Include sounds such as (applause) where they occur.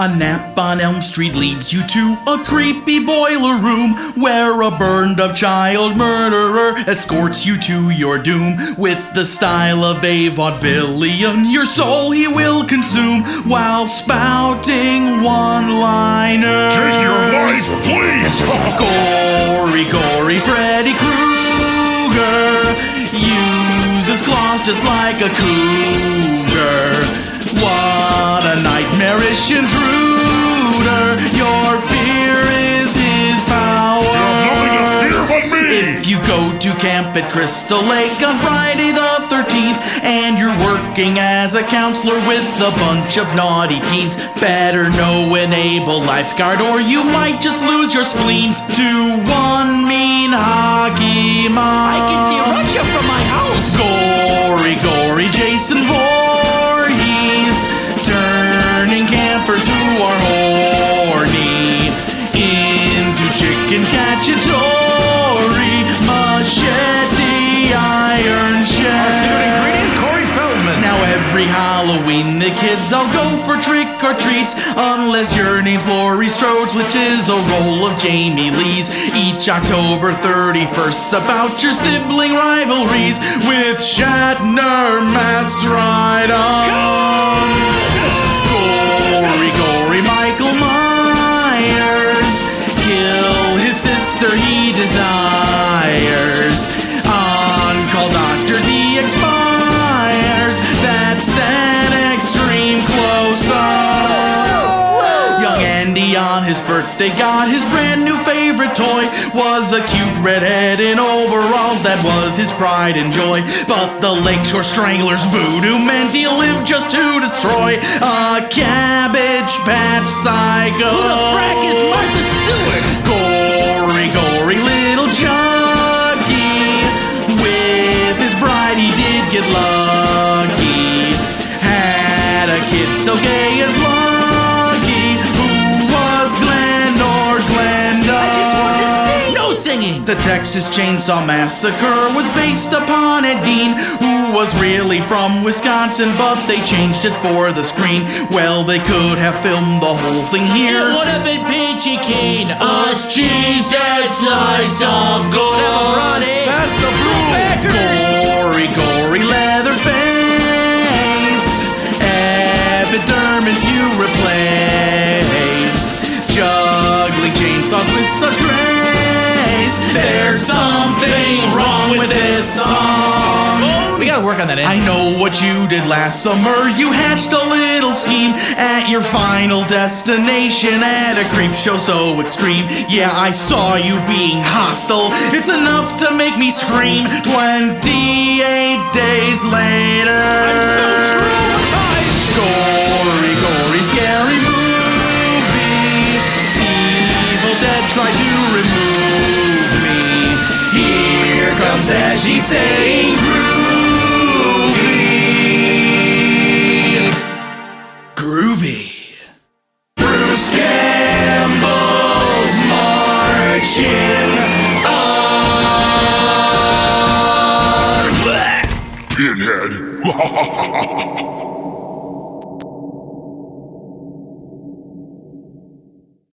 A nap on Elm Street leads you to a creepy boiler room where a burned up child murderer escorts you to your doom. With the style of a vaudevillian, your soul he will consume while spouting one liners. Take your life, please! (laughs) Gory, gory Freddy Krueger uses claws just like a cougar. What a nightmarish intruder! Your fear is his power. Nothing to fear but me! If you go to camp at Crystal Lake on Friday the 13th and you're working as a counselor with a bunch of naughty teens, better know an able lifeguard or you might just lose your spleens to chicken cacciatore, machete, iron chef. Our Secret ingredient, Corey Feldman. Now every Halloween the kids all go for trick or treats Unless your name's Laurie Strode, which is a role of Jamie Lee's Each October 31st about your sibling rivalries With Shatner masked right on sister he desires. On-call doctors he expires. That's an extreme close-up Young Andy on his birthday got his brand new favorite toy. Was a cute redhead in overalls that was his pride and joy. But the Lakeshore Stranglers voodoo meant he lived just to destroy. A cabbage patch psycho. Who the frack is Martha so gay and plucky. Who was Glen or Glenda? I just want to sing. No singing. The Texas Chainsaw Massacre was based upon Ed Gein, who was really from Wisconsin, but they changed it for the screen. Well, they could have filmed the whole thing here. It would have been peachy keen. Us cheese and slice of good ever running. Pass the blue Gory, gory Juggling chainsaws with such grace. There's something wrong with this song. We gotta work on that. I know what you did last summer. You hatched a little scheme at your final destination at a creep show so extreme. Yeah, I saw you being hostile. It's enough to make me scream. 28 days later. Comes Ashy saying groovy. Groovy. Bruce Campbell's marching on. Pinhead! (laughs)